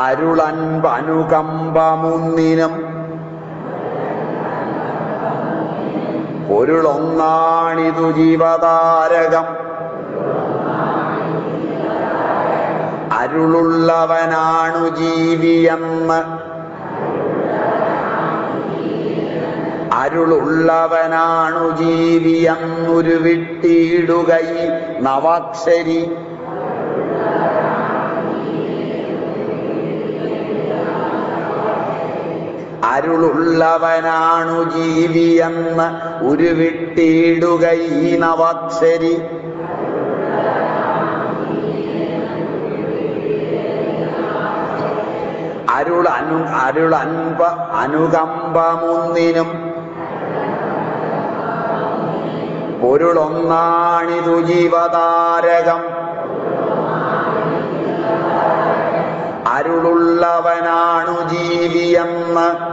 അരുളൻപനുകമ്പമുന്നിനും പൊരുളൊന്നാണിതു ജീവതാരകം. അരുളുള്ളവനാണു ജീവിയെന്ന്. അരുളുള്ളവനാണു ജീവിയെന്നൊരു വിട്ടിയിടുകൈ നവാക്ഷരി. അരുളുള്ളവനാണു ജീവിയെന്ന് ഉരുവിട്ടിടുക ഈ നവാക്ഷരി അരുൾ അനു അരുൾ അൻപ അനുകമ്പമൊന്നിനും പൊരുളൊന്നാണിതു ജീവതാരകം. അരുളുള്ളവനാണു ജീവിയെന്ന്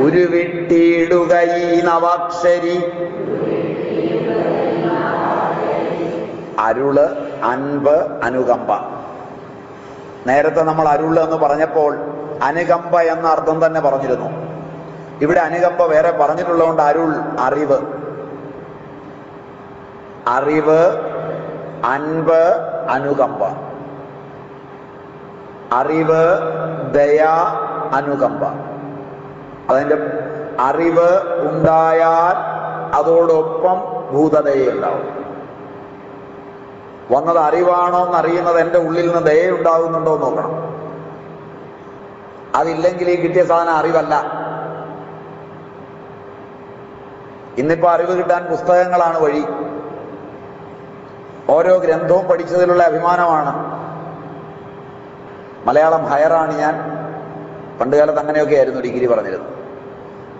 ഉരുവിട്ടിടുക അരുൾ അൻപ് അനുകമ്പ. നേരത്തെ നമ്മൾ അരുൾ എന്ന് പറഞ്ഞപ്പോൾ അനുകമ്പ എന്ന അർത്ഥം തന്നെ പറഞ്ഞിരുന്നു. ഇവിടെ അനുകമ്പ വേറെ പറഞ്ഞിട്ടുള്ളതുകൊണ്ട് അരുൾ അറിവ്. അറിവ് അൻപ് അനുകമ്പ. അറിവ് ദയ അനുകമ്പ. അതിന്റെ അറിവ് ഉണ്ടായാൽ അതോടൊപ്പം ഭൂതദയുണ്ടാവും വന്നത് അറിവാണോ എന്ന് അറിയുന്നത് എന്റെ ഉള്ളിൽ നിന്ന് ദയ ഉണ്ടാകുന്നുണ്ടോ എന്ന് നോക്കണം. അതില്ലെങ്കിൽ ഈ കിട്ടിയ സാധനം അറിവല്ല. ഇന്നിപ്പോ അറിവ് കിട്ടാൻ പുസ്തകങ്ങളാണ് വഴി. ഓരോ ഗ്രന്ഥവും പഠിച്ചതിലുള്ള അഭിമാനമാണ്. മലയാളം ഹയറാണ് ഞാൻ. പണ്ടുകാലത്ത് അങ്ങനെയൊക്കെ ആയിരുന്നു ഡിഗ്രി പറഞ്ഞിരുന്നത്.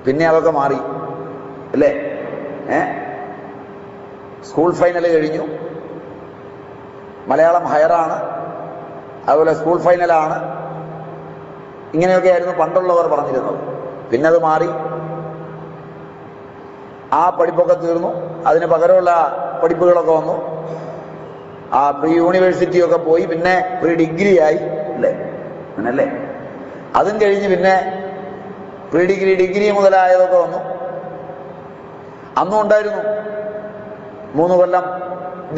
പിന്നെ അതൊക്കെ മാറി. അല്ലേ? ഏ? സ്കൂൾ ഫൈനൽ കഴിഞ്ഞു. മലയാളം ഹയറാണ്. അതുപോലെ സ്കൂൾ ഫൈനലാണ്. ഇങ്ങനെയൊക്കെ ആയിരുന്നു പണ്ടുള്ളവർ പറഞ്ഞിരുന്നത്. പിന്നെ അത് മാറി. ആ പഠിപ്പൊക്കെ തീർന്നു. അതിന് പകരമുള്ള പഠിപ്പുകളൊക്കെ വന്നു. ആ പ്രീ യൂണിവേഴ്സിറ്റിയൊക്കെ പോയി. പിന്നെ പ്രീ ഡിഗ്രിയായി അല്ലേ? അങ്ങനല്ലേ? അതും കഴിഞ്ഞ് പിന്നെ പ്രീ ഡിഗ്രി ഡിഗ്രി മുതലായതൊക്കെ വന്നു. അന്നും ഉണ്ടായിരുന്നു മൂന്ന് കൊല്ലം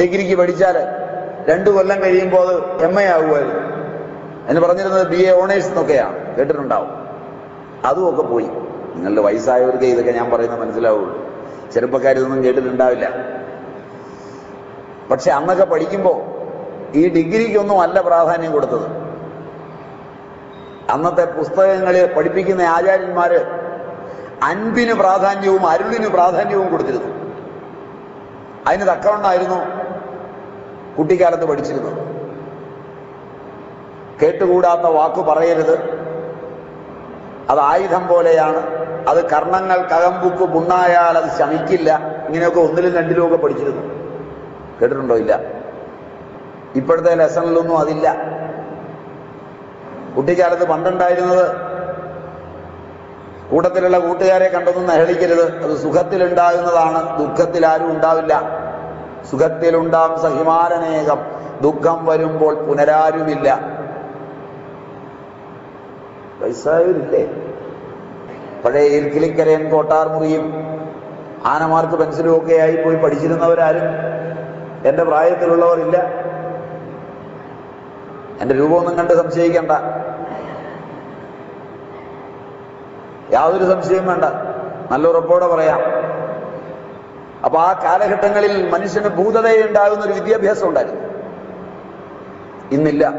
ഡിഗ്രിക്ക് പഠിച്ചാൽ രണ്ടു കൊല്ലം കഴിയുമ്പോൾ അത് എം എ ആകുമായിരുന്നു എന്ന് പറഞ്ഞിരുന്നത് ബി എ ഓണേഴ്സ് എന്നൊക്കെയാണ്. കേട്ടിട്ടുണ്ടാവും. അതും ഒക്കെ പോയി. നിങ്ങളുടെ വയസ്സായവർക്ക് ഇതൊക്കെ ഞാൻ പറയുന്നത് മനസ്സിലാവുള്ളൂ. ചെറുപ്പക്കാരിതൊന്നും കേട്ടിട്ടുണ്ടാവില്ല. പക്ഷെ അന്നൊക്കെ പഠിക്കുമ്പോൾ ഈ ഡിഗ്രിക്കൊന്നും അല്ല പ്രാധാന്യം കൊടുത്തത്. അന്നത്തെ പുസ്തകങ്ങളിൽ പഠിപ്പിക്കുന്ന ആചാര്യന്മാര് അൻപിന് പ്രാധാന്യവും അരുളിന് പ്രാധാന്യവും കൊടുത്തിരുന്നു. അതിന് തക്കവണ്ണായിരുന്നു കുട്ടിക്കാലത്ത് പഠിച്ചിരുന്നു കേട്ടുകൂടാത്ത വാക്ക് പറയരുത്. അത് ആയുധം പോലെയാണ്. അത് കർണങ്ങൾ കകമ്പുക്ക് പുണ്ണായാൽ അത് ശമിക്കില്ല. ഇങ്ങനെയൊക്കെ ഒന്നിലും രണ്ടിലും ഒക്കെ പഠിച്ചിരുന്നു. കേട്ടിട്ടുണ്ടോ ഇല്ല? ഇപ്പോഴത്തെ ലെസണിലൊന്നും അതില്ല. കുട്ടിക്കാലത്ത് പണ്ടുണ്ടായിരുന്നത് കൂട്ടത്തിലുള്ള കൂട്ടുകാരെ കണ്ടൊന്നും നഹളിക്കരുത്. അത് സുഖത്തിലുണ്ടാകുന്നതാണ്. ദുഃഖത്തിൽ ആരും ഉണ്ടാവില്ല. സുഖത്തിലുണ്ടാം സഹിമാനനേകം. ദുഃഖം വരുമ്പോൾ പുനരാരുമില്ല. വയസ്സായവരില്ലേ? പഴയ ഇർക്കിലിക്കരയൻ കോട്ടാർ മുറിയും ആനമാർക്ക് പെൻസിലും ഒക്കെ ആയി പോയി പഠിച്ചിരുന്നവരാരും എന്റെ പ്രായത്തിലുള്ളവരില്ല. എന്റെ രൂപമൊന്നും കണ്ട് സംശയിക്കണ്ട. യാതൊരു സംശയവും വേണ്ട. നല്ല ഉറപ്പോടെ പറയാം. അപ്പൊ ആ കാലഘട്ടങ്ങളിൽ മനുഷ്യന് ഭൂതതയുണ്ടാകുന്ന ഒരു വിദ്യാഭ്യാസം ഉണ്ടായിരുന്നു. ഇന്നില്ല.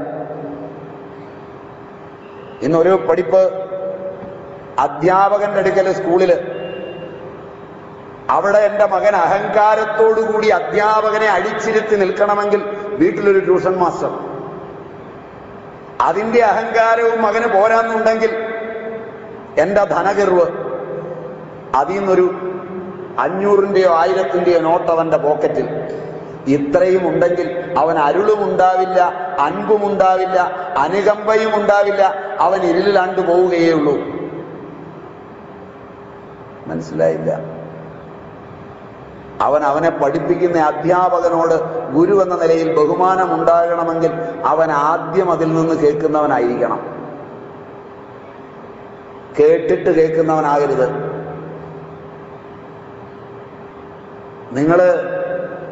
ഇന്നൊരു പഠിപ്പ് അധ്യാപകന്റെ അടുക്കൽ സ്കൂളിൽ. അവിടെ എന്റെ മകൻ അഹങ്കാരത്തോടുകൂടി അധ്യാപകനെ അടിച്ചിരുത്തി നിൽക്കണമെങ്കിൽ വീട്ടിലൊരു ട്യൂഷൻ മാസ്റ്റർ. അതിന്റെ അഹങ്കാരവും മകന് പോരാന്നുണ്ടെങ്കിൽ എന്റെ ധനകർവ് അതിൽ നിന്നൊരു അഞ്ഞൂറിന്റെയോ ആയിരത്തിന്റെയോ നോട്ട് അവന്റെ പോക്കറ്റിൽ ഇത്രയും ഉണ്ടെങ്കിൽ അവൻ അരുളും ഉണ്ടാവില്ല അൻപും ഉണ്ടാവില്ല അനുകമ്പയും ഉണ്ടാവില്ല അവൻ ഇരുളിലാണ്ട് പോവുകയേ ഉള്ളൂ. മനസ്സിലായില്ല? അവൻ അവനെ പഠിപ്പിക്കുന്ന അധ്യാപകനോട് ഗുരു എന്ന നിലയിൽ ബഹുമാനം ഉണ്ടാകണമെങ്കിൽ അവൻ ആദ്യം അതിൽ നിന്ന് കേൾക്കുന്നവനായിരിക്കണം. കേട്ടിട്ട് കേൾക്കുന്നവനാകരുത്. നിങ്ങൾ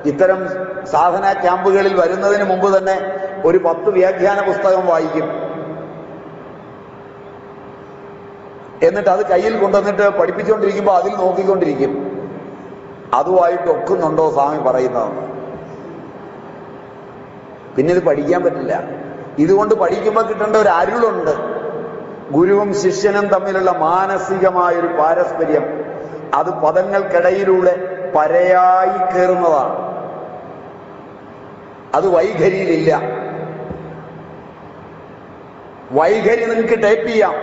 ഇത്തരം സാധന ക്യാമ്പുകളിൽ വരുന്നതിന് മുമ്പ് തന്നെ ഒരു പത്ത് വ്യാഖ്യാന പുസ്തകം വായിക്കും. എന്നിട്ട് അത് കയ്യിൽ കൊണ്ടുവന്നിട്ട് പഠിപ്പിച്ചുകൊണ്ടിരിക്കുമ്പോൾ അതിൽ നോക്കിക്കൊണ്ടിരിക്കും. അതുമായിട്ട് ഒക്കുന്നുണ്ടോ സ്വാമി പറയുന്നതെന്ന് പിന്നെ ഇത് പഠിക്കാൻ പറ്റില്ല. ഇതുകൊണ്ട് പഠിക്കുമ്പോൾ കിട്ടേണ്ട ഒരു അരുളുണ്ട്. ഗുരുവും ശിഷ്യനും തമ്മിലുള്ള മാനസികമായൊരു പാരസ്പര്യം അത് പദങ്ങൾക്കിടയിലൂടെ പരയായി കയറുന്നതാണ്. അത് വൈഖരിയിലില്ല. വൈഖരി നിങ്ങൾക്ക് ടൈപ്പ് ചെയ്യാം.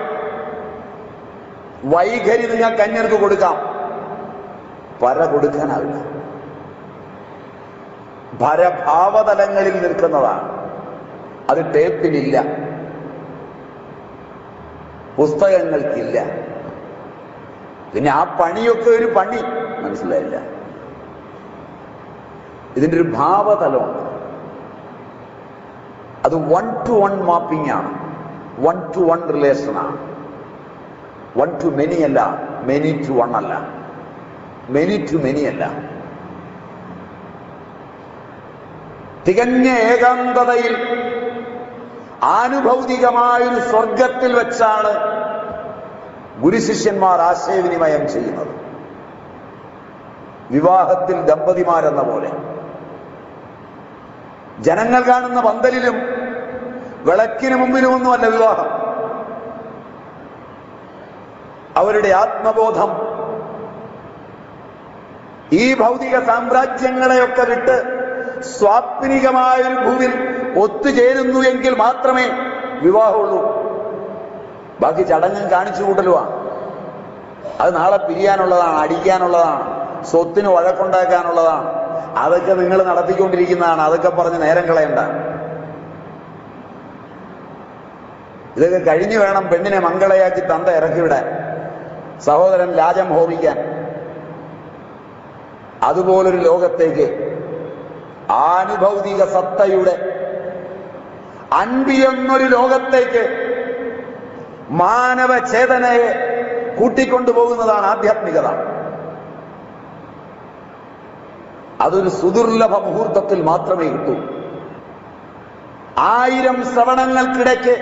വൈഖരി നിങ്ങൾക്ക് അന്യർക്ക് കൊടുക്കാം. പര കൊടുക്കാനാവില്ല ഭരഭാവതലങ്ങളിൽ നിൽക്കുന്നതാണ്. അത് ടേപ്പിലില്ല. പുസ്തകങ്ങൾക്കില്ല. പിന്നെ ആ പണിയൊക്കെ ഒരു പണി. മനസ്സിലായില്ല? ഇതിന്റെ ഒരു ഭാവതലമുണ്ട്. അത് വൺ ടു വൺ മാപ്പിംഗ് ആണ്. വൺ ടു വൺ റിലേഷനാണ് വൺ ടു മെനി അല്ല മെനി ടു വൺ അല്ല. മെനി ടു മെനി അല്ല. തികഞ്ഞ ഏകാന്തതയിൽ ആനുഭൗതികമായൊരു സ്വർഗത്തിൽ വെച്ചാണ് ഗുരുശിഷ്യന്മാർ ആശയവിനിമയം ചെയ്യുന്നത്. വിവാഹത്തിൽ ദമ്പതിമാരെന്ന പോലെ. ജനങ്ങൾ കാണുന്ന പന്തലിലും വിളക്കിന് മുമ്പിലുമൊന്നുമല്ല വിവാഹം. അവരുടെ ആത്മബോധം ഈ ഭൗതിക സാമ്രാജ്യങ്ങളെയൊക്കെ വിട്ട് സ്വാപ്നികമായ ഒരു ഭൂവിൽ ഒത്തുചേരുന്നു എങ്കിൽ മാത്രമേ വിവാഹമുള്ളൂ. ബാക്കി ചടങ്ങും കാണിച്ചു കൂട്ടലുമാണ് അത് നാളെ പിരിയാനുള്ളതാണ് അടിക്കാനുള്ളതാണ് സ്വത്തിന് വഴക്കുണ്ടാക്കാനുള്ളതാണ്. അതൊക്കെ നിങ്ങൾ നടത്തിക്കൊണ്ടിരിക്കുന്നതാണ് അതൊക്കെ പറഞ്ഞ് നേരം കളയണ്ട. ഇതൊക്കെ കഴിഞ്ഞു വേണം പെണ്ണിനെ മംഗളയാക്കി തന്ത ഇറക്കിവിടാൻ സഹോദരൻ ലാജം ഹോമിക്കാൻ. അതുപോലൊരു ലോകത്തേക്ക് ആനുഭൗതിക സത്തയുടെ അൻപിയെന്നൊരു ലോകത്തേക്ക് മാനവ ചേതനയെ കൂട്ടിക്കൊണ്ടുപോകുന്നതാണ് ആധ്യാത്മികത. അതൊരു സുദുർലഭ മുഹൂർത്തത്തിൽ മാത്രമേ കിട്ടൂ. ആയിരം ശ്രവണങ്ങൾക്കിടയ്ക്ക്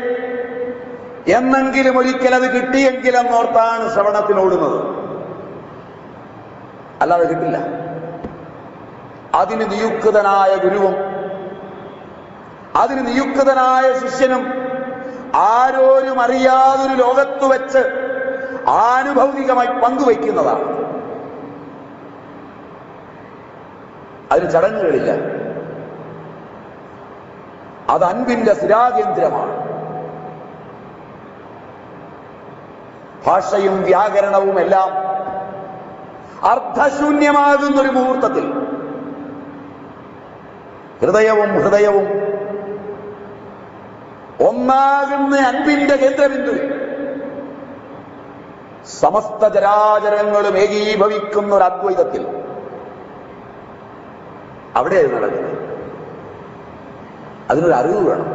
എന്നെങ്കിലും ഒരിക്കൽ അത് കിട്ടിയെങ്കിലെന്നോർത്താണ് ശ്രവണത്തിനോടുന്നത്. അല്ലാതെ കിട്ടില്ല. അതിന് നിയുക്തനായ ഗുരുവും അതിന് നിയുക്തനായ ശിഷ്യനും ആരോരും അറിയാതൊരു ലോകത്ത് വെച്ച് ആനുഭൗതികമായി പങ്കുവയ്ക്കുന്നതാണ്. അതിന് ചടങ്ങുകളില്ല. അത് അൻപിന്റെ സ്ഥിരാകേന്ദ്രമാണ്. ഭാഷയും വ്യാകരണവും എല്ലാം അർത്ഥശൂന്യമാകുന്ന ഒരു മുഹൂർത്തത്തിൽ ഹൃദയവും ഹൃദയവും ഒന്നാകുന്ന അൻപിന്റെ കേന്ദ്രബിന്ദു. സമസ്ത ചരാചരങ്ങളും ഏകീഭവിക്കുന്ന ഒരു അദ്വൈതത്തിൽ. അവിടെ അത് നടക്കുന്നത്. അതിനൊരു അറിവ് വേണം.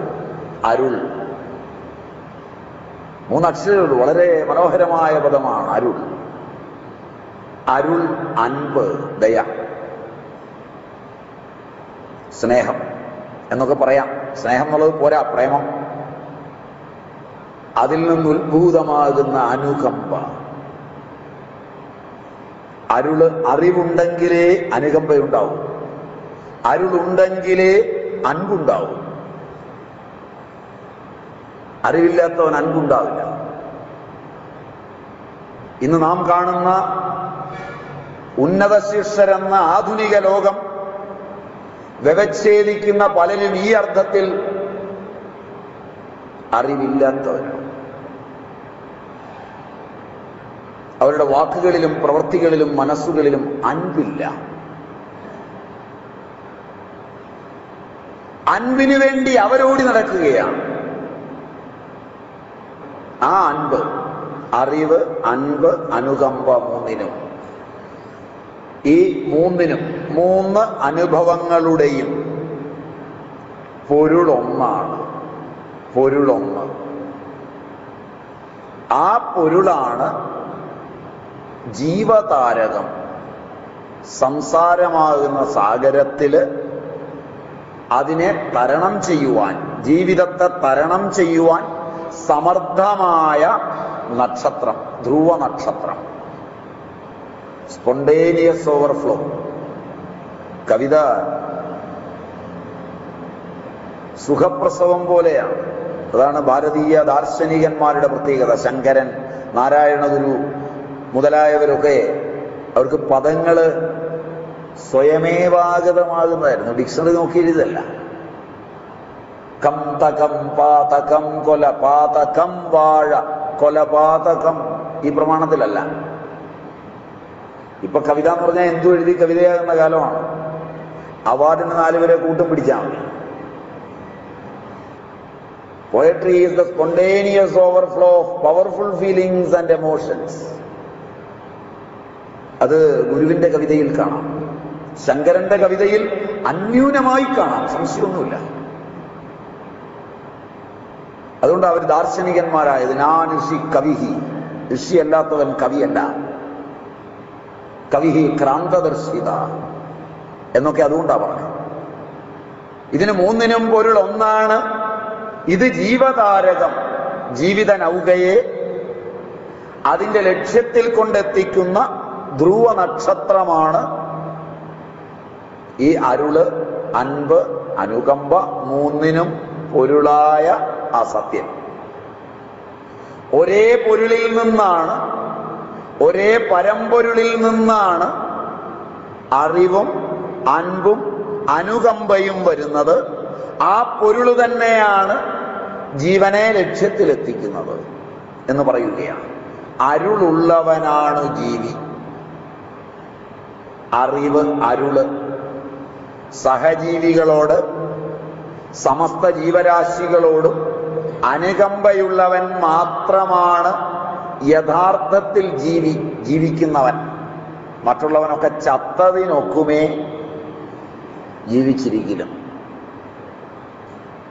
അരുൾ. മൂന്നക്ഷരമുള്ളൂ വളരെ മനോഹരമായ പദമാണ് അരുൾ. അരുൾ അൻപ് ദയ. സ്നേഹം എന്നൊക്കെ പറയാം. സ്നേഹം എന്നുള്ളത് പോരാ പ്രേമം. അതിൽ നിന്ന് ഉത്ഭൂതമാകുന്ന അനുകമ്പ. അരുൾ അറിവുണ്ടെങ്കിലേ അനുകമ്പയുണ്ടാവും. അരുളുണ്ടെങ്കിലേ അൻപുണ്ടാവും. അറിവില്ലാത്തവൻ അൻപുണ്ടാവില്ല. ഇന്ന് നാം കാണുന്ന ഉന്നത ശിഷ്യരെന്ന ആധുനിക ലോകം വ്യവച്ഛേദിക്കുന്ന പലരും ഈ അർത്ഥത്തിൽ അറിവില്ലാത്തവരാണ്. അവരുടെ വാക്കുകളിലും പ്രവൃത്തികളിലും മനസ്സുകളിലും അൻപില്ല. അൻപിനു വേണ്ടി അവരോടി നടക്കുകയാണ്. ആ അൻപ് അറിവ് അൻപ് അനുകമ്പ മൂന്നിനും ഈ മൂന്നിനും മൂന്ന് അനുഭവങ്ങളുടെയും പൊരുളൊന്നാണ്. പൊരുളൊന്ന്. ആ പൊരുളാണ് ജീവതാരകം. സംസാരമാകുന്ന സാഗരത്തിൽ അതിനെ തരണം ചെയ്യുവാൻ ജീവിതത്തെ തരണം ചെയ്യുവാൻ സമർത്ഥമായ നക്ഷത്രം ധ്രുവ നക്ഷത്രം സ്പോണ്ടേനിയസ് ഓവർഫ്ലോ കവിത സുഖപ്രസവം പോലെയാണ്. അതാണ് ഭാരതീയ ദാർശനികന്മാരുടെ പ്രത്യേകത. ശങ്കരൻ നാരായണഗുരു മുതലായവരൊക്കെ അവർക്ക് പദങ്ങൾ സ്വയമേവാഗതമാകുന്നതായിരുന്നു. ഡിക്ഷണറി നോക്കി എഴുതല്ല കം തകം പാതകം കൊല പാതകം വാഴ. കൊലപാതകം ഈ പ്രമാണത്തിലല്ല. ഇപ്പൊ കവിത എന്ന് പറഞ്ഞാൽ എന്തു എഴുതി കവിതയാകുന്ന കാലമാണ്. അവാർഡിന് നാലുപേരെ കൂട്ടം പിടിച്ചാൽ poetry is the spontaneous overflow of powerful feelings and emotions അത് ഗുരുവിന്റെ കവിതയിൽ കാണാം. ശങ്കരന്റെ കവിതയിൽ അന്യൂനമായി കാണാം. സംശയമൊന്നുമില്ല. അതുകൊണ്ട് അവർ ദാർശനികന്മാരായത് ഞാൻ ഋഷി കവിഹി. ഋഷി അല്ലാത്തവൻ കവിയല്ല. കവിഹി ക്രാന്തദർശിത എന്നൊക്കെ അതുകൊണ്ടാ പറഞ്ഞത്. ഇതിന് മൂന്നിനും പൊരുൾ ഒന്നാണ് ഇത് ജീവതാരകം ജീവിത നൗകയെ അതിന്റെ ലക്ഷ്യത്തിൽ കൊണ്ടെത്തിക്കുന്ന ധ്രുവ നക്ഷത്രമാണ് ഈ അരുൾ അൻപ് അനുകമ്പ മൂന്നിനും പൊരുളായ ആ സത്യം ഒരേ പൊരുളിൽ നിന്നാണ് ഒരേ പരമ്പൊരുളിൽ നിന്നാണ് അറിവും അൻപും അനുകമ്പയും വരുന്നത്. ആ പൊരുൾ തന്നെയാണ് ജീവനെ ലക്ഷ്യത്തിലെത്തിക്കുന്നത് എന്ന് പറയുകയാണ്. അരുളുള്ളവനാണ് ജീവി. അറിവ് അരുൾ. സഹജീവികളോട് സമസ്ത ജീവരാശികളോടും അനുകമ്പയുള്ളവൻ മാത്രമാണ് യഥാർത്ഥത്തിൽ ജീവി ജീവിക്കുന്നവൻ. മറ്റുള്ളവനൊക്കെ ചത്തതിനൊക്കുമേ ജീവിച്ചിരിക്കലും.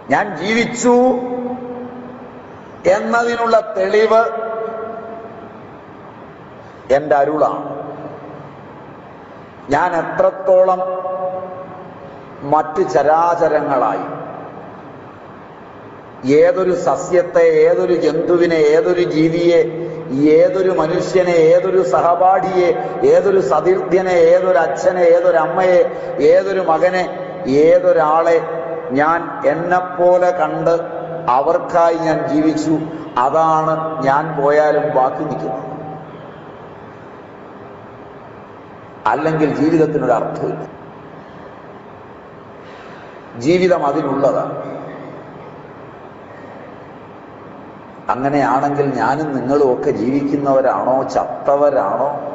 ഞാൻ ജീവിച്ചു എന്നതിനുള്ള തെളിവ് എന്റെ അരുളാണ്. ഞാൻ എത്രത്തോളം മറ്റ് ചരാചരങ്ങളായി ഏതൊരു സസ്യത്തെ ഏതൊരു ജന്തുവിനെ ഏതൊരു ജീവിയെ ഏതൊരു മനുഷ്യനെ ഏതൊരു സഹപാഠിയെ ഏതൊരു സതീർത്ഥ്യനെ ഏതൊരു അച്ഛനെ ഏതൊരു അമ്മയെ ഏതൊരു മകനെ ഏതൊരാളെ ഞാൻ എന്നെപ്പോലെ കണ്ട് അവർക്കായി ഞാൻ ജീവിച്ചു. അതാണ് ഞാൻ പോയാലും ബാക്കി നിൽക്കുന്നത്. അല്ലെങ്കിൽ ജീവിതത്തിനൊരു അർത്ഥമില്ല ജീവിതം അതിനുള്ളതാണ് അങ്ങനെയാണെങ്കിൽ ഞാനും നിങ്ങളും ഒക്കെ ജീവിക്കുന്നവരാണോ? ചത്തവരാണോ?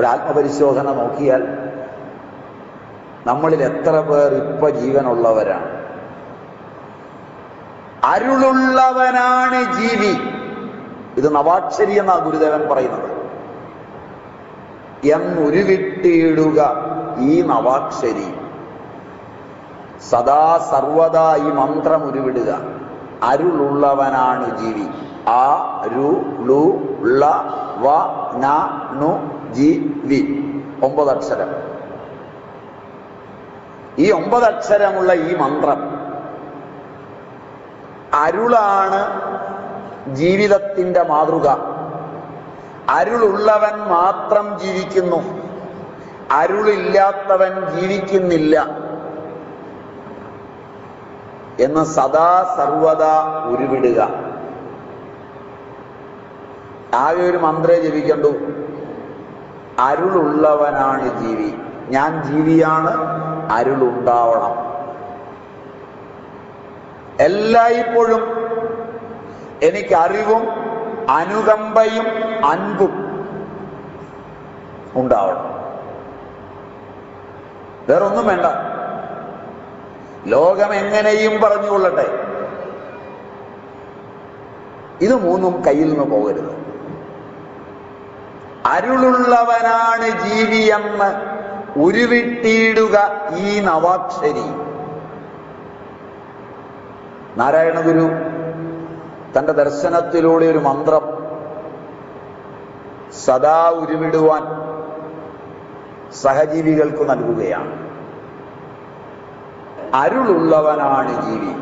ഒരു ആത്മപരിശോധന നോക്കിയാൽ നമ്മളിൽ എത്ര പേർ ഇപ്പൊ ജീവനുള്ളവരാണ്? അരുളുള്ളവനാണ് ജീവി. ഇത് നവാക്ഷരി എന്നാ ഗുരുദേവൻ പറയുന്നത്. എന്നുരുവിട്ടിയിടുക ഈ നവാക്ഷരി. സദാ സർവദാ ഈ മന്ത്രം ഉരുവിടുക. അരുളുള്ളവനാണ് ജീവി. ആ രു ലു ള വ ന നു ജി വി. ഒമ്പതക്ഷരം. ഈ ഒമ്പത് അക്ഷരമുള്ള ഈ മന്ത്രം അരുളാണ് ജീവിതത്തിന്റെ മാതൃക. അരുളുള്ളവൻ മാത്രം ജീവിക്കുന്നു. അരുളില്ലാത്തവൻ ജീവിക്കുന്നില്ല. എന്ന് സദാ സർവദാ ഉരുവിടുക. ആകെ ഒരു മന്ത്രേ ജപിക്കണ്ടു. അരുളുള്ളവനാണ് ജീവി. ഞാൻ ജീവിയാണ് അരുളുണ്ടാവണം. എല്ലായ്പ്പോഴും എനിക്ക് അറിവും അനുകമ്പയും അൻപും ഉണ്ടാവണം. വേറൊന്നും വേണ്ട. ലോകം എങ്ങനെയും പറഞ്ഞുകൊള്ളട്ടെ ഇത് മൂന്നും കയ്യിൽ നിന്ന് പോകരുത്. അരുളുള്ളവനാണ് ജീവിയെന്ന് ഉരുവിട്ടിയിടുക ഈ നവാക്ഷരി. നാരായണ ഗുരു തന്റെ ദർശനത്തിലൂടെ ഒരു മന്ത്രം സദാ ഉരുവിടുവാൻ സഹജീവികൾക്ക് നൽകുകയാണ്. അരുളുള്ളവനാണ് ജീവി.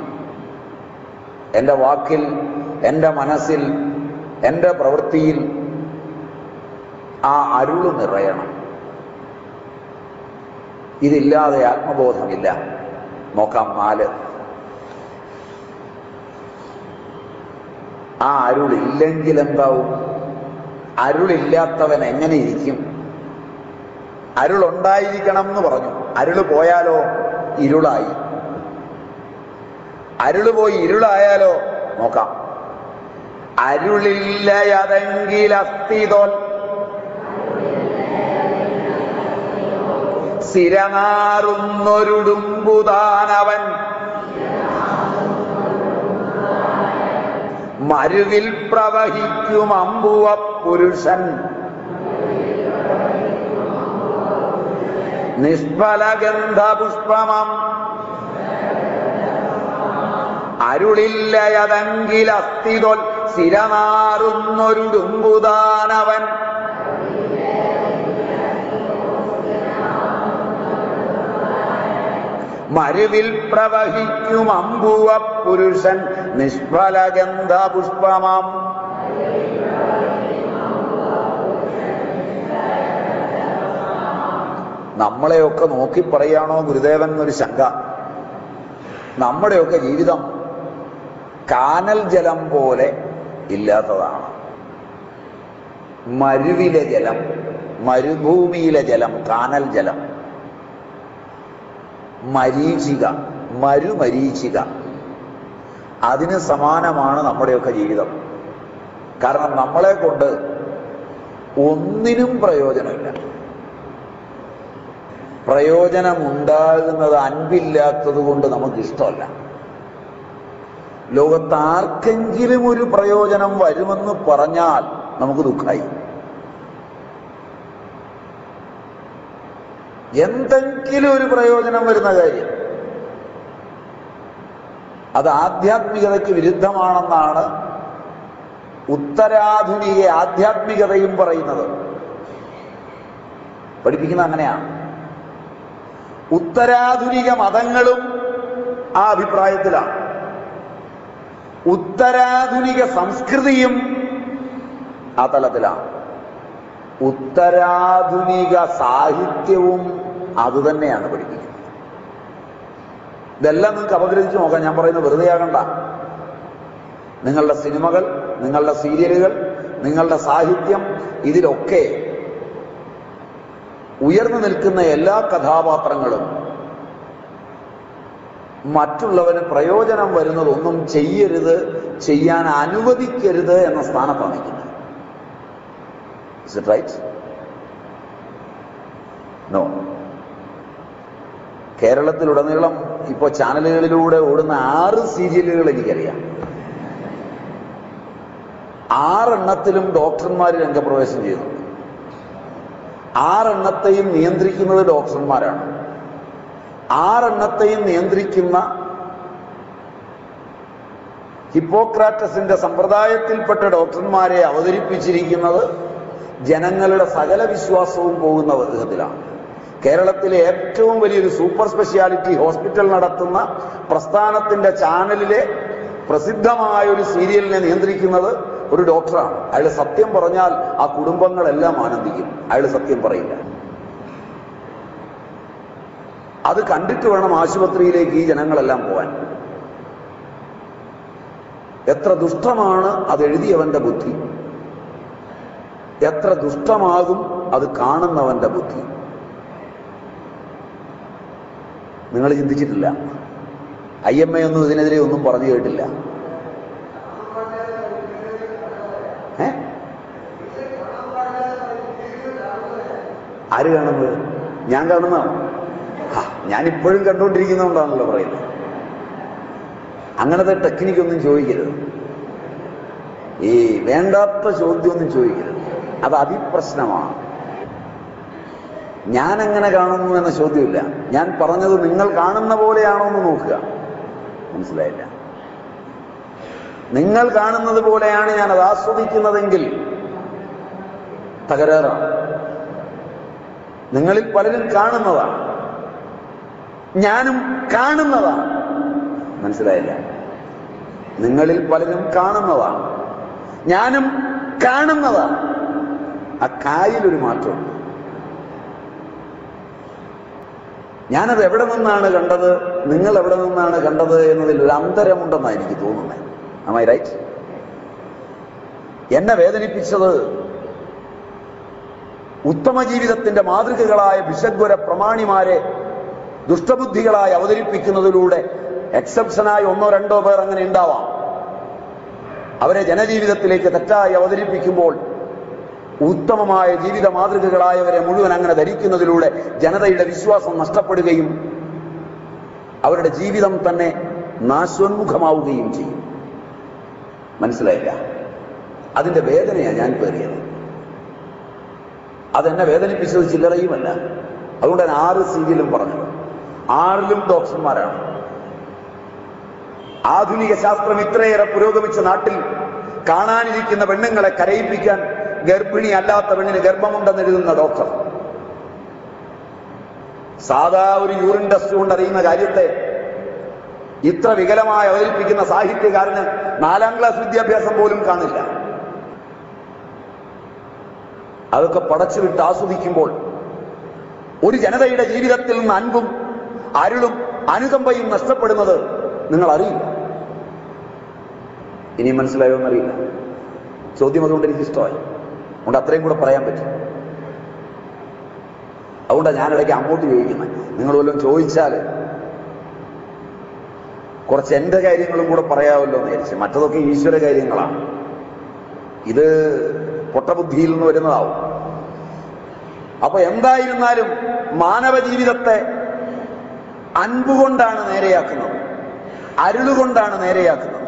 എന്റെ വാക്കിൽ എന്റെ മനസ്സിൽ എന്റെ പ്രവൃത്തിയിൽ ആ അരുൾ നിറയണം. ഇതില്ലാതെ ആത്മബോധമില്ല. നോക്കാം നാല്. ആ അരുളില്ലെങ്കിൽ എന്താവും? അരുളില്ലാത്തവൻ എങ്ങനെ ഇരിക്കും? അരുളുണ്ടായിരിക്കണം എന്ന് പറഞ്ഞു. അരുൾ പോയാലോ? ഇരുളായി. അരുൾ പോയി ഇരുളായാലോ? നോക്കാം. അരുളില്ലയതെങ്കിൽ അസ്ഥിതോൽ സ്ഥിരമാറുന്നൊരുടുമ്പുതാനവൻ മരുവിൽ പ്രവഹിക്കും അമ്പുവ പുരുഷൻ. നിഷ്ഫലഗന്ധപുഷ്പമം അരുളില്ലയതെങ്കിൽ അസ്ഥിതൊൽ സ്ഥിരമാറുന്നൊരുടുമ്പുതാനവൻ മരുവിൽ പ്രവഹിക്കും അമ്പുവ പുരുഷൻ നിഷ്ഫലഗന്ധപുഷ്പമാം നമ്മളെയൊക്കെ നോക്കി പറയാണോ ഗുരുദേവൻ എന്നൊരു ശങ്ക? നമ്മുടെയൊക്കെ ജീവിതം കാനൽ ജലം പോലെ ഇല്ലാത്തതാണ്. മരുവിലെ ജലം മരുഭൂമിയിലെ ജലം കാനൽ ജലം. മരീചിക മരുമരീചിക. അതിന് സമാനമാണ് നമ്മുടെയൊക്കെ ജീവിതം. കാരണം നമ്മളെ കൊണ്ട് ഒന്നിനും പ്രയോജനമില്ല. പ്രയോജനമുണ്ടാകുന്നത് അൻപില്ലാത്തത് കൊണ്ട് നമുക്ക് ഇഷ്ടമല്ല ലോകത്ത് ആർക്കെങ്കിലും ഒരു പ്രയോജനം വരുമെന്ന് പറഞ്ഞാൽ നമുക്ക് ദുഃഖമായി. എന്തെങ്കിലും ഒരു പ്രയോജനം വരുന്ന കാര്യം. അത് ആധ്യാത്മികതയ്ക്ക് വിരുദ്ധമാണെന്നാണ് ഉത്തരാധുനിക ആധ്യാത്മികതയും പറയുന്നത്. പഠിപ്പിക്കുന്നത് അങ്ങനെയാണ്. ഉത്തരാധുനിക മതങ്ങളും ആ അഭിപ്രായത്തിലാണ്. ഉത്തരാധുനിക സംസ്കൃതിയും ആ തലത്തിലാണ്. ഉത്തരാധുനിക സാഹിത്യവും അതുതന്നെയാണ് പഠിപ്പിക്കുന്നത്. ഇതെല്ലാം നിങ്ങൾക്ക് അപഗ്രഹിച്ചു നോക്കാം. ഞാൻ പറയുന്നത് വെറുതെ ആകണ്ട. നിങ്ങളുടെ സിനിമകൾ നിങ്ങളുടെ സീരിയലുകൾ നിങ്ങളുടെ സാഹിത്യം ഇതിലൊക്കെ ഉയർന്നു നിൽക്കുന്ന എല്ലാ കഥാപാത്രങ്ങളും മറ്റുള്ളവന് പ്രയോജനം വരുന്നതൊന്നും ചെയ്യരുത് ചെയ്യാൻ അനുവദിക്കരുത് എന്ന സ്ഥാനത്താണ് നിൽക്കുന്നത് right? No. കേരളത്തിലുടനീളം ഇപ്പോൾ ചാനലുകളിലൂടെ ഓടുന്ന ആറ് സീരിയലുകൾ എനിക്കറിയാം ആറെണ്ണത്തിലും ഡോക്ടർമാർ രംഗപ്രവേശം ചെയ്യുന്നുണ്ട് ആറെണ്ണത്തെയും നിയന്ത്രിക്കുന്നത് ഡോക്ടർമാരാണ്. ആറെണ്ണത്തെയും നിയന്ത്രിക്കുന്ന ഹിപ്പോക്രാറ്റസിന്റെ സമ്പ്രദായത്തിൽപ്പെട്ട ഡോക്ടർമാരെ അവതരിപ്പിച്ചിരിക്കുന്നത് ജനങ്ങളുടെ സകല വിശ്വാസവും പോകുന്ന വിധത്തിലാണ് കേരളത്തിലെ ഏറ്റവും വലിയൊരു സൂപ്പർ സ്പെഷ്യാലിറ്റി ഹോസ്പിറ്റൽ നടത്തുന്ന പ്രസ്ഥാനത്തിന്റെ ചാനലിലെ പ്രസിദ്ധമായ ഒരു സീരിയലിനെ നിയന്ത്രിക്കുന്നത് ഒരു ഡോക്ടറാണ് അയാൾ സത്യം പറഞ്ഞാൽ ആ കുടുംബങ്ങളെല്ലാം ആനന്ദിക്കും. അയാൾ സത്യം പറയില്ല. അത് കണ്ടിട്ട് വേണം ആശുപത്രിയിലേക്ക് ഈ ജനങ്ങളെല്ലാം പോവാൻ. എത്ര ദുഷ്ടമാണ് അത് എഴുതിയവന്റെ ബുദ്ധി. എത്ര ദുഷ്ടമാകും അത് കാണുന്നവന്റെ ബുദ്ധി. നിങ്ങൾ ചിന്തിച്ചിട്ടില്ല. ഐ എം എ ഒന്നും ഇതിനെതിരെ ഒന്നും പറഞ്ഞു കേട്ടില്ല. ആര് കാണുന്നത്? ഞാൻ കാണുന്ന ആ, ഞാൻ ഇപ്പോഴും കണ്ടുകൊണ്ടിരിക്കുന്നതുകൊണ്ടാണല്ലോ പറയുന്നത്. അങ്ങനത്തെ ടെക്നിക്കൊന്നും ചോദിക്കരുത്. ഈ വേണ്ടാത്ത ചോദ്യമൊന്നും ചോദിക്കരുത്. അത് അതിപ്രശ്നമാണ്. ഞാൻ എങ്ങനെ കാണുന്നു എന്ന ചോദ്യമില്ല. ഞാൻ പറഞ്ഞത് നിങ്ങൾ കാണുന്ന പോലെയാണോ എന്ന് നോക്കുക. മനസ്സിലായില്ല? നിങ്ങൾ കാണുന്നത് പോലെയാണ് ഞാൻ അത് ആസ്വദിക്കുന്നതെങ്കിൽ തകരാറാണ്. നിങ്ങളിൽ പലരും കാണുന്നതാണ് ഞാനും കാണുന്നതാണ് മനസ്സിലായില്ല? നിങ്ങളിൽ പലരും കാണുന്നതാണ് ഞാനും കാണുന്നതാണ് ആ കായിലൊരു മാറ്റമുണ്ട് ഞാനത് എവിടെ നിന്നാണ് കണ്ടത്? നിങ്ങൾ എവിടെ നിന്നാണ് കണ്ടത് എന്നതിൽ ഒരു അന്തരമുണ്ടെന്നാണ് എനിക്ക് തോന്നുന്നത്. ആമായി റൈറ്റ് എന്നെ വേദനിപ്പിച്ചത് ഉത്തമ ജീവിതത്തിന്റെ മാതൃകകളായ വിശഗ്വര പ്രമാണിമാരെ ദുഷ്ടബുദ്ധികളായി അവതരിപ്പിക്കുന്നതിലൂടെ എക്സെപ്ഷനായി ഒന്നോ രണ്ടോ പേർ അങ്ങനെ ഉണ്ടാവാം. അവരെ ജനജീവിതത്തിലേക്ക് തെറ്റായി അവതരിപ്പിക്കുമ്പോൾ ഉത്തമമായ ജീവിത മാതൃകകളായവരെ മുഴുവൻ അങ്ങനെ ധരിക്കുന്നതിലൂടെ ജനതയുടെ വിശ്വാസം നഷ്ടപ്പെടുകയും അവരുടെ ജീവിതം തന്നെ നാശോന്മുഖമാവുകയും ചെയ്യും. മനസ്സിലായില്ല? അതിന്റെ വേദനയാണ് ഞാൻ പേറിയത്. അതെന്നെ വേദനിപ്പിച്ചത് ചില്ലറയുമല്ല. അതുകൊണ്ട് ഞാൻ ആറ് സീരിയലും പറഞ്ഞു. ആറിലും ഡോക്ടർമാരാണ്. ആധുനിക ശാസ്ത്രം ഇത്രയേറെ പുരോഗമിച്ച നാട്ടിൽ കാണാനിരിക്കുന്ന പെണ്ണുങ്ങളെ കരയിപ്പിക്കാൻ ഗർഭിണി അല്ലാത്ത പെണ്ണിന് ഗർഭമുണ്ടെന്ന് എഴുതുന്ന ഡോക്ടർ. സാധാ ഒരു യൂറിൻ ടെസ്റ്റ് കൊണ്ട് അറിയുന്ന കാര്യത്തെ ഇത്ര വികലമായി അവതരിപ്പിക്കുന്ന സാഹിത്യകാരന് നാലാം ക്ലാസ് വിദ്യാഭ്യാസം പോലും കാണില്ല. അതൊക്കെ പടച്ചു വിട്ട് ആസ്വദിക്കുമ്പോൾ ഒരു ജനതയുടെ ജീവിതത്തിൽ നിന്ന് അൻപും അരുളും അനുകമ്പയും നഷ്ടപ്പെടുന്നത് നിങ്ങൾ അറിയില്ല ഇനി മനസ്സിലായോ എന്നറിയില്ല. ചോദ്യം അതുകൊണ്ട് എനിക്ക് ഇഷ്ടമായി. അതുകൊണ്ട് അത്രയും കൂടെ പറയാൻ പറ്റും. അതുകൊണ്ടാണ് ഞാനിടയ്ക്ക് അങ്ങോട്ട് ചോദിക്കുന്നത് നിങ്ങൾ വല്ലതും ചോദിച്ചാൽ കുറച്ച് എന്റെ കാര്യങ്ങളും കൂടെ പറയാമല്ലോ എന്ന് വിചാരിച്ചു. മറ്റതൊക്കെ ഈശ്വര കാര്യങ്ങളാണ്. ഇത് പൊട്ടബുദ്ധിയിൽ നിന്ന് വരുന്നതാവും. അപ്പൊ എന്തായിരുന്നാലും മാനവ ജീവിതത്തെ അൻപുകൊണ്ടാണ് നേരെയാക്കുന്നത്. അരുളുകൊണ്ടാണ് നേരെയാക്കുന്നത്.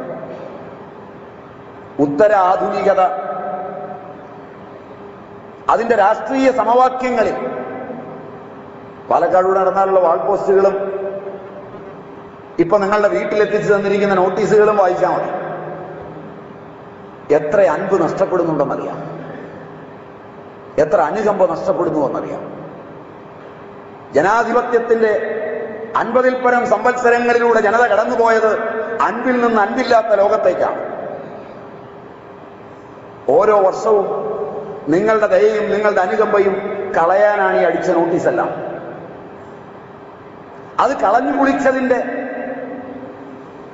ഉത്തര ആധുനികത അതിന്റെ രാഷ്ട്രീയ സമവാക്യങ്ങളിൽ പാലക്കാട് നടന്നാലുള്ള വാൾ പോസ്റ്റുകളും ഇപ്പൊ നിങ്ങളുടെ വീട്ടിലെത്തിച്ചു തന്നിരിക്കുന്ന നോട്ടീസുകളും വായിച്ചാൽ മതി. എത്ര അൻപ് നഷ്ടപ്പെടുന്നുണ്ടെന്നറിയാം. എത്ര അനുകമ്പ നഷ്ടപ്പെടുന്നു എന്നറിയാം ജനാധിപത്യത്തിന്റെ അൻപതിൽ പരം സംവത്സരങ്ങളിലൂടെ ജനത കടന്നുപോയത് അൻപിൽ നിന്ന് അൻപില്ലാത്ത ലോകത്തേക്കാണ്. ഓരോ വർഷവും നിങ്ങളുടെ ദയയും നിങ്ങളുടെ അനുകമ്പയും കളയാനാണ് ഈ അടിച്ച നോട്ടീസെല്ലാം. അത് കളഞ്ഞു കുളിച്ചതിന്റെ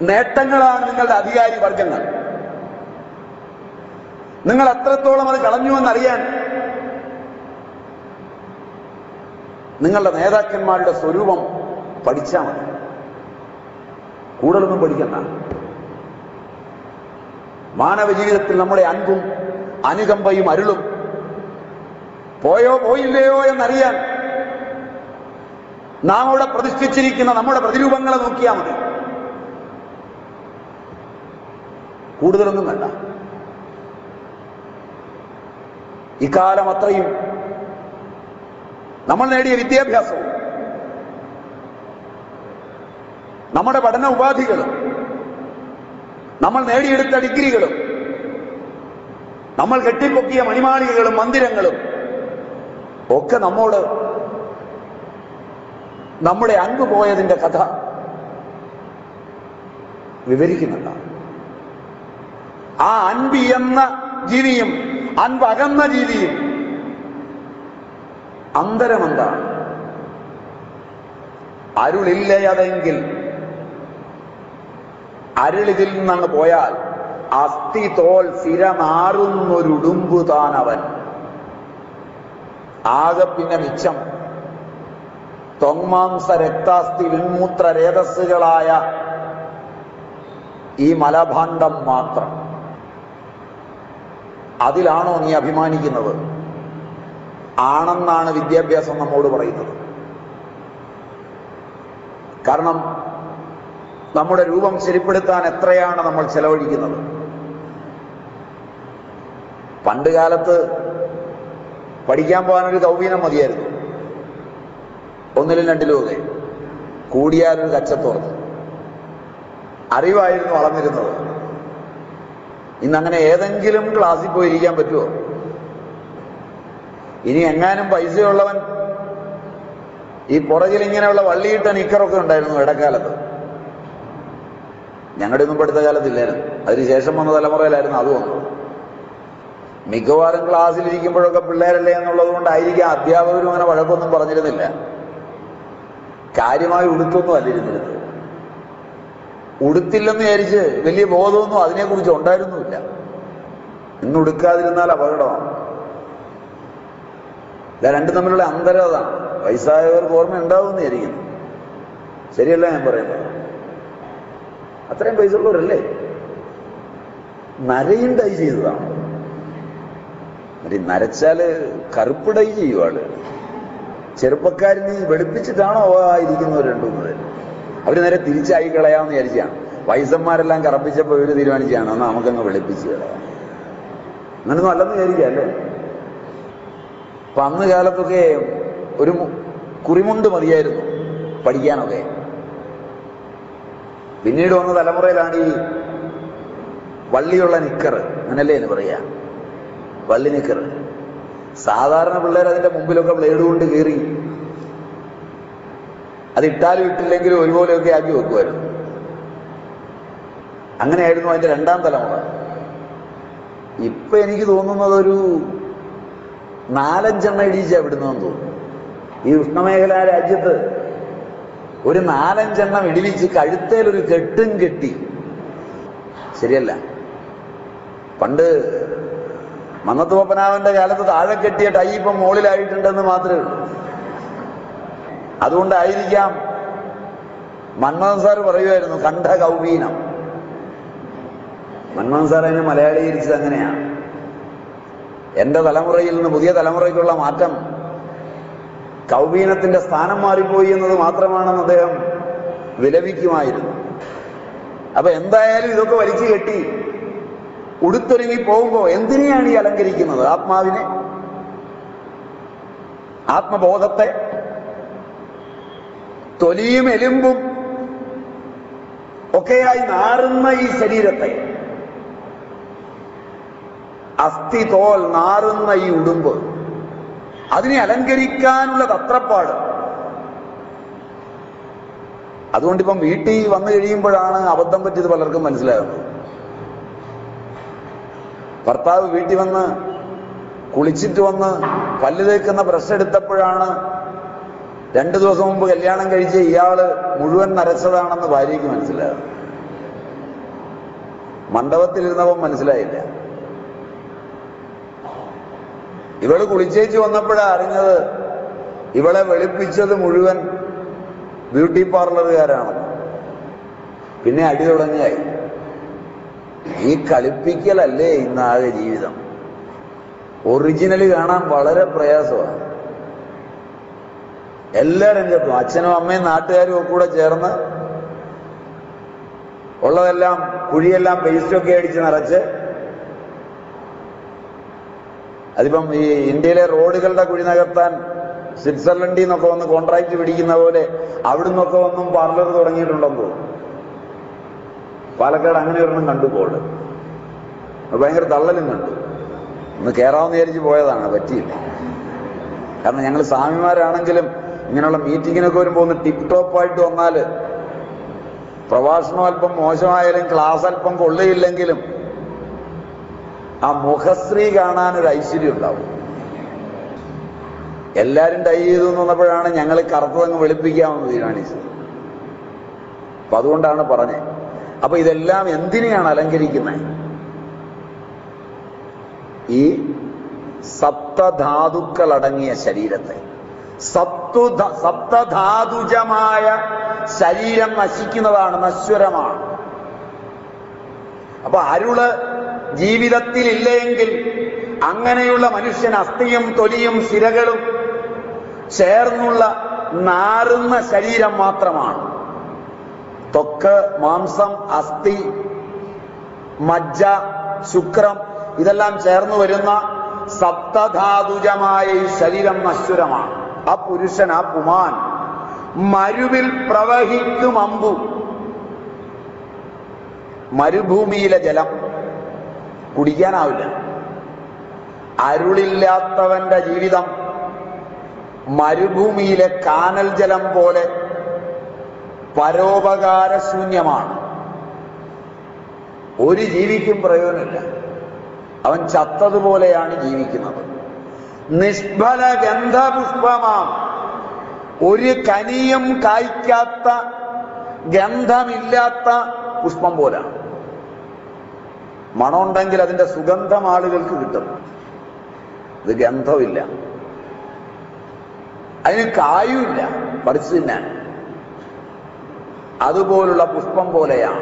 നേട്ടങ്ങളാണ് നിങ്ങളുടെ അധികാരി വർഗങ്ങൾ. നിങ്ങൾ എത്രത്തോളം അത് കളഞ്ഞുവെന്നറിയാൻ നിങ്ങളുടെ നേതാക്കന്മാരുടെ സ്വരൂപം പഠിച്ചാൽ മതി. കൂടുതലൊന്നും പഠിക്കണ്ട. മാനവ ജീവിതത്തിൽ നമ്മുടെ അൻപും അനുകമ്പയും അരുളും. പോയോ പോയില്ലയോ എന്നറിയാൻ നാം അവിടെ പ്രതിഷ്ഠിച്ചിരിക്കുന്ന നമ്മുടെ പ്രതിരൂപങ്ങളെ നോക്കിയാൽ മതി. കൂടുതലൊന്നും വേണ്ട. ഇക്കാലം അത്രയും നമ്മൾ നേടിയ വിദ്യാഭ്യാസവും നമ്മുടെ പഠന ഉപാധികളും നമ്മൾ നേടിയെടുത്ത ഡിഗ്രികളും നമ്മൾ കെട്ടിപ്പൊക്കിയ മണിമാളികകളും മന്ദിരങ്ങളും ഒക്കെ നമ്മോട് നമ്മുടെ അൻപ് പോയതിന്റെ കഥ വിവരിക്കുന്നുണ്ട്. ആ അൻപി എന്ന ജീവിയും അൻപകന്ന ജീവിയും അന്തരമെന്താണ് അരുളില്ലയതെങ്കിൽ അരുളിതിൽ നിന്നങ്ങ് പോയാൽ അസ്ഥി തോൽ സ്ഥിരമാറുന്നൊരുടുമ്പു അവൻ ആകെ പിന്നെ മിച്ചം. തൊങ്മാംസ രക്താസ്ഥി വിൺമൂത്ര രേതസ്സുകളായ ഈ മലഭാണ്ഡം മാത്രം. അതിലാണോ നീ അഭിമാനിക്കുന്നത്? ആണെന്നാണ് വിദ്യാഭ്യാസം നമ്മോട് പറയുന്നത്. കാരണം നമ്മുടെ രൂപം ശരിപ്പെടുത്താൻ എത്രയാണ് നമ്മൾ ചെലവഴിക്കുന്നത്? പണ്ട് കാലത്ത് പഠിക്കാൻ പോകാനൊരു കൗവീനം മതിയായിരുന്നു. ഒന്നിലും രണ്ടിലും ഒക്കെ. കൂടിയാലൊരു കച്ചത്തോർത്ത് അറിവായിരുന്നു വളർന്നിരുന്നത്. ഇന്ന് അങ്ങനെ ഏതെങ്കിലും ക്ലാസ്സിൽ പോയിരിക്കാൻ പറ്റുമോ ഇനി എങ്ങാനും പൈസയുള്ളവൻ ഈ പുറകിൽ ഇങ്ങനെയുള്ള വള്ളിയിട്ട നിക്കറൊക്കെ ഉണ്ടായിരുന്നു ഇടക്കാലത്ത്. ഞങ്ങളുടെ ഒന്നും പഠിത്ത കാലത്തില്ലായിരുന്നു. അതിനുശേഷം വന്ന തലമുറയിലായിരുന്നു അത് വന്നത്. മിക്കവാറും ക്ലാസ്സിലിരിക്കുമ്പോഴൊക്കെ പിള്ളേരല്ലേ എന്നുള്ളത് കൊണ്ടായിരിക്കാം അധ്യാപകരും അങ്ങനെ വഴക്കൊന്നും പറഞ്ഞിരുന്നില്ല. കാര്യമായി ഉടുത്തൊന്നും അല്ലിരുന്നിരുന്നത്. ഉടുത്തില്ലെന്ന് വിചാരിച്ച് വലിയ ബോധമൊന്നും അതിനെക്കുറിച്ച് ഉണ്ടായിരുന്നുമില്ല. ഇന്ന് ഉടുക്കാതിരുന്നാൽ അപകടമാണ്. രണ്ടും തമ്മിലുള്ള അന്തരം അതാണ്. വയസ്സായവർക്ക് ഓർമ്മ ഉണ്ടാവുമെന്ന് വിചാരിക്കുന്നു ശരിയല്ല ഞാൻ പറയുന്നത്. അത്രയും പൈസ ഉള്ളവരല്ലേ? നരയും ഡൈ ചെയ്തതാണ്. മറ്റേ നരച്ചാൽ കറുപ്പ് ഡൈ ചെയ്യും ആൾ. ചെറുപ്പക്കാരിന് വെളുപ്പിച്ചിട്ടാണോ ആ ഇരിക്കുന്നവർ രണ്ടുമൂന്ന് പേര്? അവർ നേരെ തിരിച്ചായി കളയാമെന്ന് വിചാരിച്ചാണ്. വയസ്സന്മാരെല്ലാം കറപ്പിച്ചപ്പോ ഇവർ തീരുമാനിച്ചാണ് നമുക്കങ്ങ് വെളുപ്പിച്ച് കളയാം. അങ്ങനൊന്നും അല്ലെന്ന് വിചാരിക്കാം അല്ലേ? അപ്പൊ അന്ന് കാലത്തൊക്കെ ഒരു കുറിമുണ്ട് മതിയായിരുന്നു പഠിക്കാനൊക്കെ. പിന്നീട് വന്ന തലമുറയിലാണ് ഈ വള്ളിയുള്ള നിക്കർ അങ്ങനല്ലേ എന്ന് പറയാ. വള്ളി നിക്കർ സാധാരണ പിള്ളേർ അതിന്റെ മുമ്പിലൊക്കെ ബ്ലേഡ് കൊണ്ട് കീറി അത് ഇട്ടാലും ഇട്ടില്ലെങ്കിലും ഒരുപോലെയൊക്കെ ആക്കി വെക്കുമായിരുന്നു. അങ്ങനെയായിരുന്നു അതിന്റെ രണ്ടാം തലമുറ. ഇപ്പൊ എനിക്ക് തോന്നുന്നത് ഒരു നാലഞ്ചെണ്ണ ഇടിയിച്ചാ വിടുന്നതെന്ന് തോന്നുന്നു ഈ ഉഷ്ണമേഖലാ രാജ്യത്ത് ഒരു നാലഞ്ചെണ്ണം ഇടിവിച്ച് കഴുത്തേൽ ഒരു കെട്ടും കെട്ടി. ശരിയല്ല. പണ്ട് മന്നത്ത് പപ്പനാവന്റെ കാലത്ത് താഴെ കെട്ടിയ ടൈ ഇപ്പം മുകളിലായിട്ടുണ്ടെന്ന് മാത്രമേ ഉള്ളൂ. അതുകൊണ്ടായിരിക്കാം മന്മോഹൻ സാർ പറയുമായിരുന്നു കണ്ട കൗപീനം മന്മോഹൻ സാർ അതിനെ മലയാളീകരിച്ചത് അങ്ങനെയാണ്. എന്റെ തലമുറയിൽ നിന്ന് പുതിയ തലമുറയ്ക്കുള്ള മാറ്റം. കൗവീനത്തിന്റെ സ്ഥാനം മാറിപ്പോയി എന്നത് മാത്രമാണെന്ന് അദ്ദേഹം വിലപിക്കുമായിരുന്നു. അപ്പൊ എന്തായാലും ഇതൊക്കെ വലിച്ചു കെട്ടി ഉടുത്തൊരുങ്ങി പോകുമ്പോ എന്തിനെയാണ് ഈ അലങ്കരിക്കുന്നത്? ആത്മാവിനെ? ആത്മബോധത്തെ? തൊലിയും എലുമ്പും ഒക്കെയായി നാറുന്ന ഈ ശരീരത്തെ. അസ്ഥി തോൽ നാറുന്ന ഈ ഉടുമ്പ്. അതിനെ അലങ്കരിക്കാനുള്ള തത്രപ്പാട്. അതുകൊണ്ടിപ്പം വീട്ടിൽ വന്നു കഴിയുമ്പോഴാണ് അബദ്ധം പറ്റിയത് പലർക്കും മനസ്സിലാകുന്നത്. ഭർത്താവ് വീട്ടിൽ വന്ന് കുളിച്ചിട്ട് വന്ന് പല്ല് തേക്കുന്ന ബ്രഷ് എടുത്തപ്പോഴാണ് രണ്ടു ദിവസം മുമ്പ് കല്യാണം കഴിച്ച് ഇയാൾ മുഴുവൻ നരച്ചതാണെന്ന് ഭാര്യയ്ക്ക് മനസ്സിലാകും മണ്ഡപത്തിലിരുന്നപ്പം മനസ്സിലായില്ല. ഇവൾ കുളിച്ചേച്ച് വന്നപ്പോഴാ അറിഞ്ഞത് ഇവളെ വെളുപ്പിച്ചത് മുഴുവൻ ബ്യൂട്ടി പാർലറുകാരാണ്. പിന്നെ അടി തുടങ്ങിയായി. ഈ കളിപ്പിക്കലല്ലേ ഇന്നാകെ ജീവിതം. ഒറിജിനൽ കാണാൻ വളരെ പ്രയാസമാണ്. എല്ലാ രംഗത്തും അച്ഛനും അമ്മയും നാട്ടുകാരും ഒക്കെ കൂടെ ചേർന്ന് ഉള്ളതെല്ലാം കുഴിയെല്ലാം പേസ്റ്റൊക്കെ അടിച്ച് നിറച്ച് അതിപ്പം ഈ ഇന്ത്യയിലെ റോഡുകളുടെ കുഴി നികത്താൻ സ്വിറ്റ്സർലൻഡിൽ നിന്നൊക്കെ വന്ന് കോൺട്രാക്ട് പിടിക്കുന്ന പോലെ അവിടുന്നൊക്കെ ഒന്നും പാർലർ തുടങ്ങിയിട്ടുണ്ടെന്ന് തോന്നുന്നു. പാലക്കാട് അങ്ങനെ ഒരെണ്ണം കണ്ടു പോൾ. ഭയങ്കര തള്ളലും കണ്ടു. ഒന്ന് കയറാമെന്ന് വിചാരിച്ച് പോയതാണ് പറ്റിയില്ല. കാരണം ഞങ്ങൾ സ്വാമിമാരാണെങ്കിലും ഇങ്ങനെയുള്ള മീറ്റിങ്ങിനൊക്കെ വരുമ്പോൾ ഒന്ന് ടിപ് ടോപ്പ് ആയിട്ട് വന്നാൽ പ്രഭാഷണം അല്പം മോശമായാലും ക്ലാസ് അല്പം കൊള്ളിയില്ലെങ്കിലും ആ മുഖശ്രീ കാണാൻ ഒരു ഐശ്വര്യം ഉണ്ടാവും. എല്ലാരും ടൈ ചെയ്തു എന്ന് വന്നപ്പോഴാണ് ഞങ്ങൾ കറുത്തതങ്ങ് വെളുപ്പിക്കാമെന്ന് തീരുമാനിച്ചത്. അപ്പൊ അതുകൊണ്ടാണ് പറഞ്ഞത് അപ്പൊ ഇതെല്ലാം എന്തിനെയാണ് അലങ്കരിക്കുന്നത് ഈ സപ്തധാതുക്കൾ അടങ്ങിയ ശരീരത്തെ. സപ്തു സപ്തധാതുജമായ ശരീരം നശിക്കുന്നതാണ് നശ്വരമാണ്. അപ്പൊ അരുൾ ജീവിതത്തിൽ ഇല്ലെങ്കിൽ അങ്ങനെയുള്ള മനുഷ്യൻ അസ്ഥിയും തൊലിയും സിരകളും ചേർന്നുള്ള നാറുന്ന ശരീരം മാത്രമാണ്. തൊക്ക് മാംസം അസ്ഥി മജ്ജ ശുക്രം ഇതെല്ലാം ചേർന്ന് വരുന്ന സപ്തധാതുജമായ ഈ ശരീരം നശ്വരമാണ് ആ പുരുഷൻ ആ പുമാൻ മരുവിൽ പ്രവഹിക്കും അമ്പു. മരുഭൂമിയിലെ ജലം. കുടിക്കാനാവില്ല. അരുളില്ലാത്തവന്റെ ജീവിതം മരുഭൂമിയിലെ കാനൽ ജലം പോലെ പരോപകാരശൂന്യമാണ് ഒരു ജീവിക്കും പ്രയോജനമില്ല. അവൻ ചത്തതുപോലെയാണ് ജീവിക്കുന്നത്. നിഷ്ഫല ഗന്ധപുഷ്പമാം. ഒരു കനിയും കായ്ക്കാത്ത ഗന്ധമില്ലാത്ത പുഷ്പം പോലാണ്. മണമുണ്ടെങ്കിൽ അതിന്റെ സുഗന്ധം ആളുകൾക്ക് കിട്ടും. ഇത് ഗന്ധമില്ല അതിന് കായുമില്ല. പഠിച്ചു തിന്നാൻ അതുപോലുള്ള പുഷ്പം പോലെയാണ്.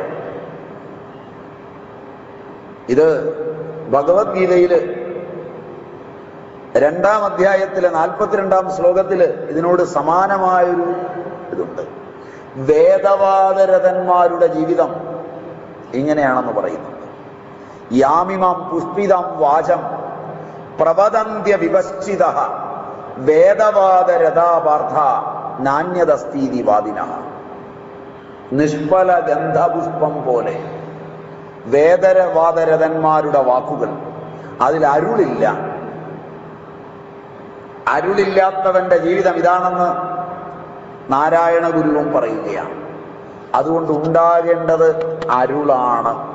ഇത് ഭഗവത്ഗീതയിൽ രണ്ടാം അധ്യായത്തിലെ നാൽപ്പത്തിരണ്ടാം ശ്ലോകത്തിൽ ഇതിനോട് സമാനമായൊരു ഇതുണ്ട്. വേദവാദരഥന്മാരുടെ ജീവിതം ഇങ്ങനെയാണെന്ന് പറയുന്നുണ്ട് യാമിമാം പുഷ്പിതം വാചം പ്രവദന്ത്യ വിപശ്ചിത വേദവാദരഥാപാർത്ഥ നാണ്യതസ്തീതി വാദിന നിഷ്ഫല ഗന്ധപുഷ്പം പോലെ വേദരവാദരഥന്മാരുടെ വാക്കുകൾ അതിൽ അരുളില്ല. അരുളില്ലാത്തവന്റെ ജീവിതം ഇതാണെന്ന് നാരായണ ഗുരുവും പറയുകയാണ്. അതുകൊണ്ട് ഉണ്ടാകേണ്ടത് അരുളാണ്.